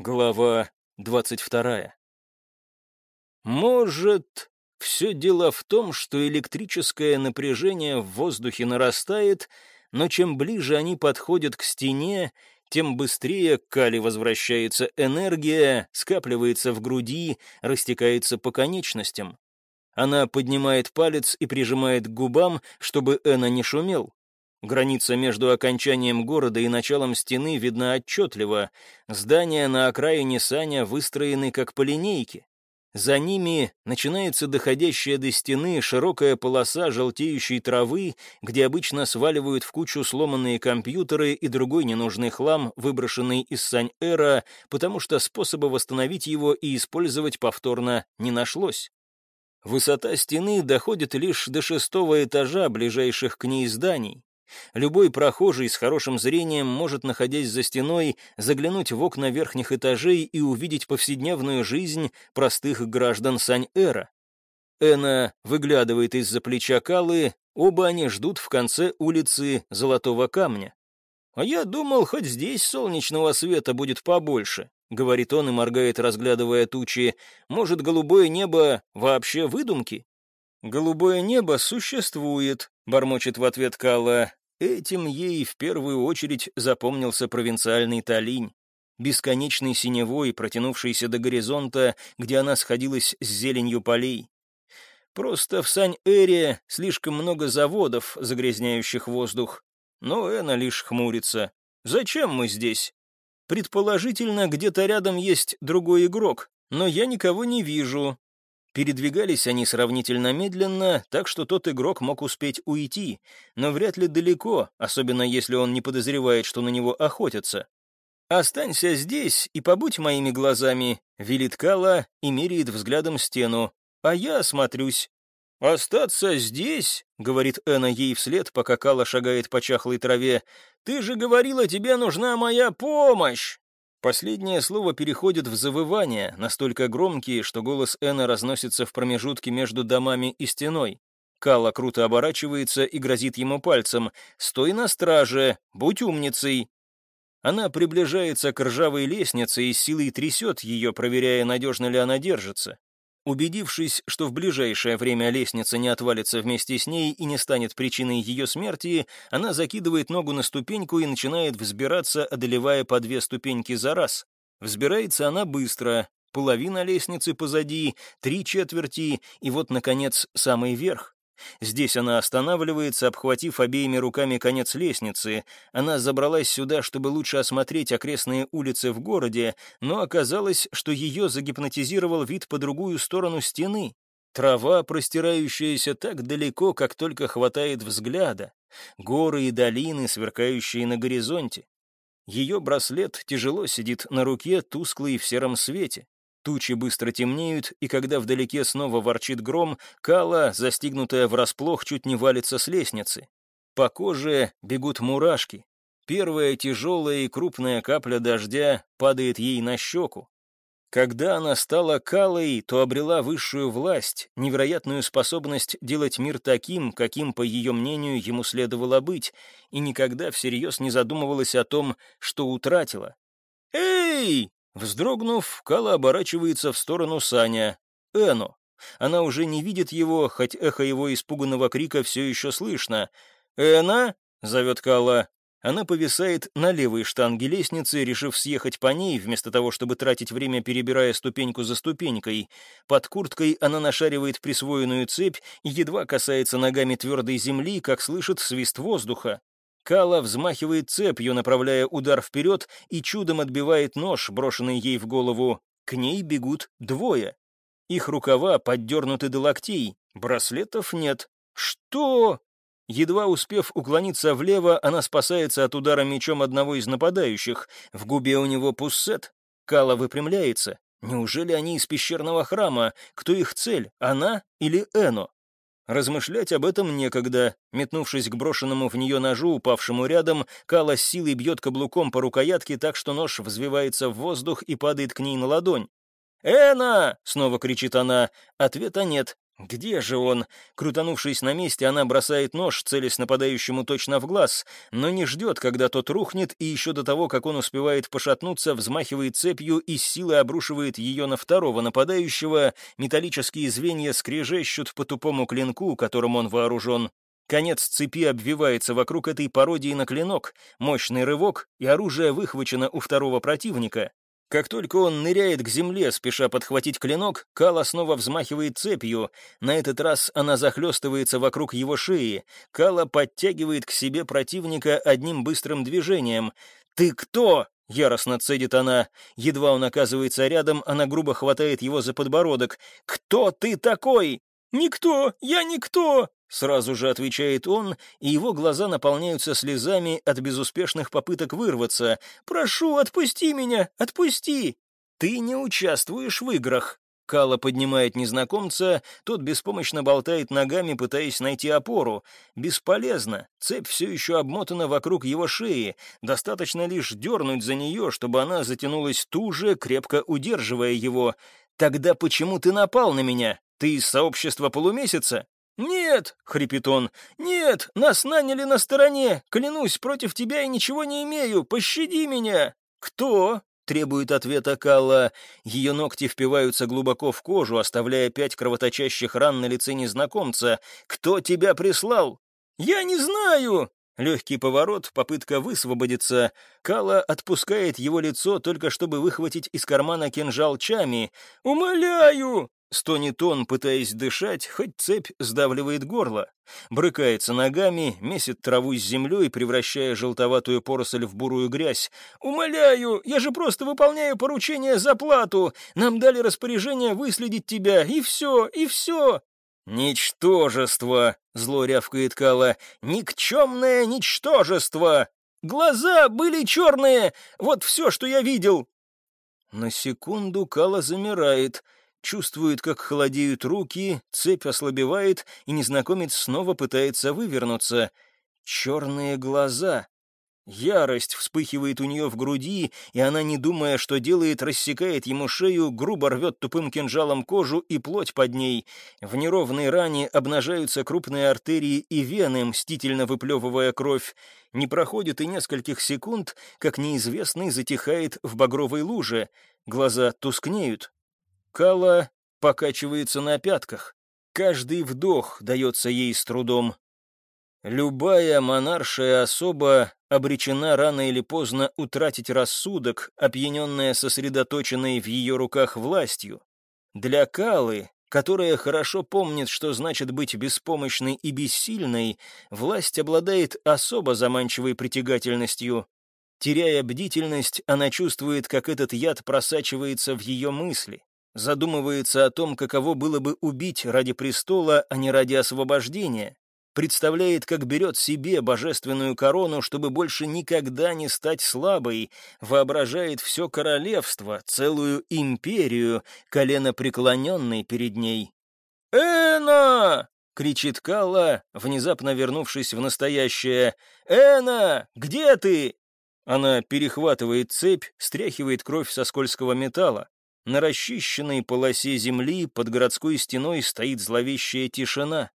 Глава двадцать вторая. Может, все дело в том, что электрическое напряжение в воздухе нарастает, но чем ближе они подходят к стене, тем быстрее к Кали возвращается энергия, скапливается в груди, растекается по конечностям. Она поднимает палец и прижимает к губам, чтобы Эна не шумел. Граница между окончанием города и началом стены видна отчетливо. Здания на окраине Саня выстроены как по линейке. За ними начинается доходящая до стены широкая полоса желтеющей травы, где обычно сваливают в кучу сломанные компьютеры и другой ненужный хлам, выброшенный из Сань-Эра, потому что способа восстановить его и использовать повторно не нашлось. Высота стены доходит лишь до шестого этажа ближайших к ней зданий. Любой прохожий с хорошим зрением может, находясь за стеной, заглянуть в окна верхних этажей и увидеть повседневную жизнь простых граждан Сань-Эра. Эна выглядывает из-за плеча Калы, оба они ждут в конце улицы Золотого Камня. «А я думал, хоть здесь солнечного света будет побольше», — говорит он и моргает, разглядывая тучи. «Может, голубое небо вообще выдумки?» «Голубое небо существует», — бормочет в ответ Калла. Этим ей в первую очередь запомнился провинциальный Талинь, бесконечный синевой, протянувшийся до горизонта, где она сходилась с зеленью полей. Просто в Сань-Эре слишком много заводов, загрязняющих воздух. Но Эна лишь хмурится. «Зачем мы здесь?» «Предположительно, где-то рядом есть другой игрок, но я никого не вижу. Передвигались они сравнительно медленно, так что тот игрок мог успеть уйти, но вряд ли далеко, особенно если он не подозревает, что на него охотятся. «Останься здесь и побудь моими глазами», — велит Кала и меряет взглядом стену, «а я осмотрюсь». «Остаться здесь?» — говорит Эна ей вслед, пока Кала шагает по чахлой траве. «Ты же говорила, тебе нужна моя помощь!» Последнее слово переходит в завывание, настолько громкие, что голос Эна разносится в промежутке между домами и стеной. Кала круто оборачивается и грозит ему пальцем. «Стой на страже! Будь умницей!» Она приближается к ржавой лестнице и силой трясет ее, проверяя, надежно ли она держится. Убедившись, что в ближайшее время лестница не отвалится вместе с ней и не станет причиной ее смерти, она закидывает ногу на ступеньку и начинает взбираться, одолевая по две ступеньки за раз. Взбирается она быстро, половина лестницы позади, три четверти, и вот, наконец, самый верх. Здесь она останавливается, обхватив обеими руками конец лестницы. Она забралась сюда, чтобы лучше осмотреть окрестные улицы в городе, но оказалось, что ее загипнотизировал вид по другую сторону стены. Трава, простирающаяся так далеко, как только хватает взгляда. Горы и долины, сверкающие на горизонте. Ее браслет тяжело сидит на руке, тусклый в сером свете. Тучи быстро темнеют, и когда вдалеке снова ворчит гром, Кала, застигнутая врасплох, чуть не валится с лестницы. По коже бегут мурашки. Первая тяжелая и крупная капля дождя падает ей на щеку. Когда она стала Калой, то обрела высшую власть, невероятную способность делать мир таким, каким, по ее мнению, ему следовало быть, и никогда всерьез не задумывалась о том, что утратила. «Эй!» Вздрогнув, Кала оборачивается в сторону Саня. Эно. Она уже не видит его, хоть эхо его испуганного крика все еще слышно. «Эна?» — зовет Кала. Она повисает на левой штанге лестницы, решив съехать по ней, вместо того, чтобы тратить время, перебирая ступеньку за ступенькой. Под курткой она нашаривает присвоенную цепь и едва касается ногами твердой земли, как слышит свист воздуха. Кала взмахивает цепью, направляя удар вперед, и чудом отбивает нож, брошенный ей в голову. К ней бегут двое. Их рукава поддернуты до локтей, браслетов нет. Что? Едва успев уклониться влево, она спасается от удара мечом одного из нападающих. В губе у него пуссет. Кала выпрямляется. Неужели они из пещерного храма? Кто их цель, она или Эно? Размышлять об этом некогда. Метнувшись к брошенному в нее ножу, упавшему рядом, Кала с силой бьет каблуком по рукоятке так, что нож взвивается в воздух и падает к ней на ладонь. «Эна!» — снова кричит она. Ответа нет. Где же он? Крутанувшись на месте, она бросает нож, целясь нападающему точно в глаз, но не ждет, когда тот рухнет, и еще до того, как он успевает пошатнуться, взмахивает цепью и с силой обрушивает ее на второго нападающего. Металлические звенья скрежещут по тупому клинку, которым он вооружен. Конец цепи обвивается вокруг этой пародии на клинок, мощный рывок, и оружие выхвачено у второго противника. Как только он ныряет к земле, спеша подхватить клинок, Кала снова взмахивает цепью. На этот раз она захлестывается вокруг его шеи. Кала подтягивает к себе противника одним быстрым движением. «Ты кто?» — яростно цедит она. Едва он оказывается рядом, она грубо хватает его за подбородок. «Кто ты такой?» «Никто! Я никто!» Сразу же отвечает он, и его глаза наполняются слезами от безуспешных попыток вырваться. «Прошу, отпусти меня! Отпусти!» «Ты не участвуешь в играх!» Кала поднимает незнакомца, тот беспомощно болтает ногами, пытаясь найти опору. Бесполезно, цепь все еще обмотана вокруг его шеи, достаточно лишь дернуть за нее, чтобы она затянулась туже, крепко удерживая его. «Тогда почему ты напал на меня? Ты из сообщества полумесяца?» «Нет!» — хрипит он. «Нет! Нас наняли на стороне! Клянусь, против тебя я ничего не имею! Пощади меня!» «Кто?» — требует ответа Калла. Ее ногти впиваются глубоко в кожу, оставляя пять кровоточащих ран на лице незнакомца. «Кто тебя прислал?» «Я не знаю!» Легкий поворот, попытка высвободиться. Кала отпускает его лицо, только чтобы выхватить из кармана кинжал Чами. «Умоляю!» Стонет он, пытаясь дышать, хоть цепь сдавливает горло. Брыкается ногами, месит траву с землей, превращая желтоватую поросль в бурую грязь. «Умоляю, я же просто выполняю поручение за плату. Нам дали распоряжение выследить тебя, и все, и все!» «Ничтожество!» — зло рявкает Кала. «Никчемное ничтожество! Глаза были черные! Вот все, что я видел!» На секунду Кала замирает — чувствует, как холодеют руки, цепь ослабевает, и незнакомец снова пытается вывернуться. Черные глаза. Ярость вспыхивает у нее в груди, и она, не думая, что делает, рассекает ему шею, грубо рвет тупым кинжалом кожу и плоть под ней. В неровной ране обнажаются крупные артерии и вены, мстительно выплевывая кровь. Не проходит и нескольких секунд, как неизвестный затихает в багровой луже. Глаза тускнеют, Кала покачивается на пятках. Каждый вдох дается ей с трудом. Любая монаршая особа обречена рано или поздно утратить рассудок, опьяненная сосредоточенной в ее руках властью. Для Калы, которая хорошо помнит, что значит быть беспомощной и бессильной, власть обладает особо заманчивой притягательностью. Теряя бдительность, она чувствует, как этот яд просачивается в ее мысли задумывается о том, каково было бы убить ради престола, а не ради освобождения, представляет, как берет себе божественную корону, чтобы больше никогда не стать слабой, воображает все королевство, целую империю, колено преклоненной перед ней. «Эна!» — кричит Калла, внезапно вернувшись в настоящее. «Эна, где ты?» Она перехватывает цепь, стряхивает кровь со скользкого металла. На расчищенной полосе земли под городской стеной стоит зловещая тишина.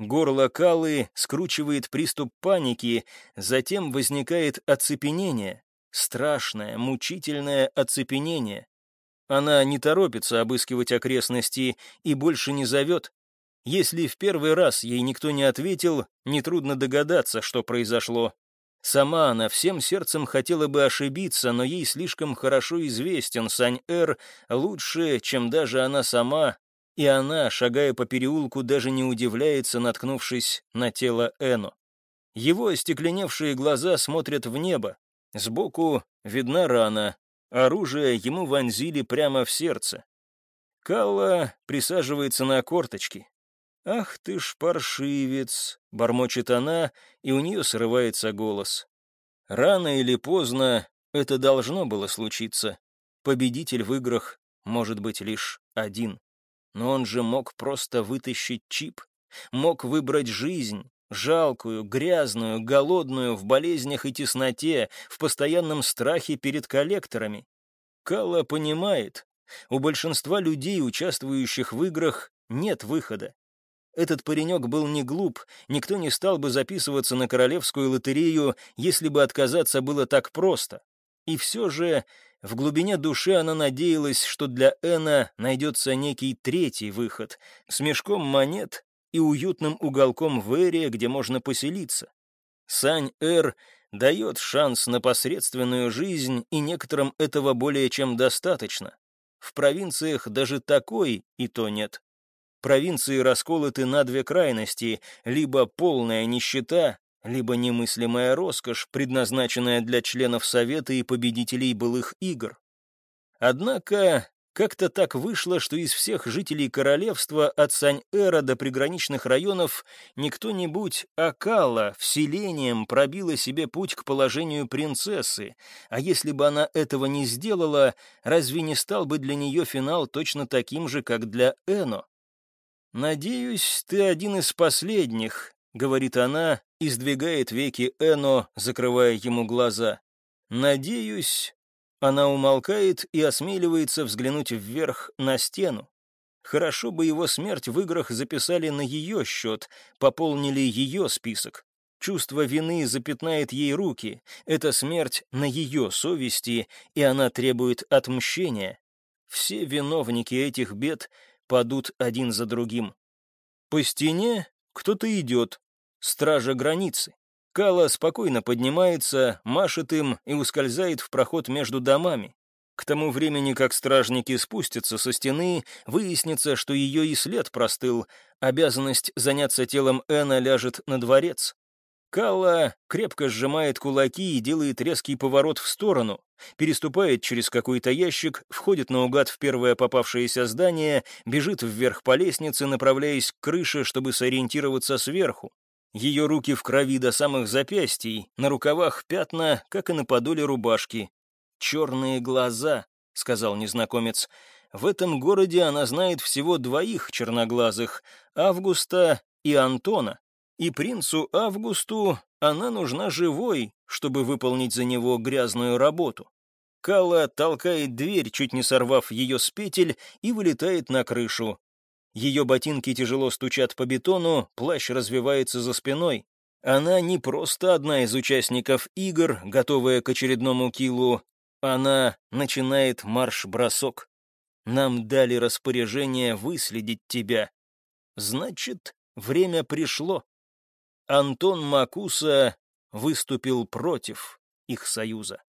Горло Калы скручивает приступ паники, затем возникает оцепенение. Страшное, мучительное оцепенение. Она не торопится обыскивать окрестности и больше не зовет. Если в первый раз ей никто не ответил, нетрудно догадаться, что произошло. Сама она всем сердцем хотела бы ошибиться, но ей слишком хорошо известен Сань-Эр, лучше, чем даже она сама, и она, шагая по переулку, даже не удивляется, наткнувшись на тело Эну. Его остекленевшие глаза смотрят в небо. Сбоку видна рана. Оружие ему вонзили прямо в сердце. Калла присаживается на корточки. «Ах ты ж паршивец!» — бормочет она, и у нее срывается голос. Рано или поздно это должно было случиться. Победитель в играх может быть лишь один. Но он же мог просто вытащить чип, мог выбрать жизнь, жалкую, грязную, голодную, в болезнях и тесноте, в постоянном страхе перед коллекторами. Калла понимает, у большинства людей, участвующих в играх, нет выхода. Этот паренек был не глуп, никто не стал бы записываться на королевскую лотерею, если бы отказаться было так просто. И все же в глубине души она надеялась, что для Эна найдется некий третий выход с мешком монет и уютным уголком в Эре, где можно поселиться. Сань-Эр дает шанс на посредственную жизнь, и некоторым этого более чем достаточно. В провинциях даже такой и то нет. Провинции расколоты на две крайности, либо полная нищета, либо немыслимая роскошь, предназначенная для членов Совета и победителей былых игр. Однако как-то так вышло, что из всех жителей королевства от Сань-Эра до приграничных районов не кто-нибудь, а Кала вселением пробила себе путь к положению принцессы, а если бы она этого не сделала, разве не стал бы для нее финал точно таким же, как для Эно? «Надеюсь, ты один из последних», — говорит она и сдвигает веки Эно, закрывая ему глаза. «Надеюсь, она умолкает и осмеливается взглянуть вверх на стену. Хорошо бы его смерть в играх записали на ее счет, пополнили ее список. Чувство вины запятнает ей руки, это смерть на ее совести, и она требует отмщения. Все виновники этих бед падут один за другим. По стене кто-то идет, стража границы. Кала спокойно поднимается, машет им и ускользает в проход между домами. К тому времени, как стражники спустятся со стены, выяснится, что ее и след простыл. Обязанность заняться телом Эна ляжет на дворец. Калла крепко сжимает кулаки и делает резкий поворот в сторону, переступает через какой-то ящик, входит наугад в первое попавшееся здание, бежит вверх по лестнице, направляясь к крыше, чтобы сориентироваться сверху. Ее руки в крови до самых запястий, на рукавах пятна, как и на подоле рубашки. «Черные глаза», — сказал незнакомец. «В этом городе она знает всего двоих черноглазых — Августа и Антона. И принцу Августу она нужна живой, чтобы выполнить за него грязную работу». Кала толкает дверь, чуть не сорвав ее с петель, и вылетает на крышу. Ее ботинки тяжело стучат по бетону, плащ развивается за спиной. Она не просто одна из участников игр, готовая к очередному килу. Она начинает марш-бросок. Нам дали распоряжение выследить тебя. Значит, время пришло. Антон Макуса выступил против их союза.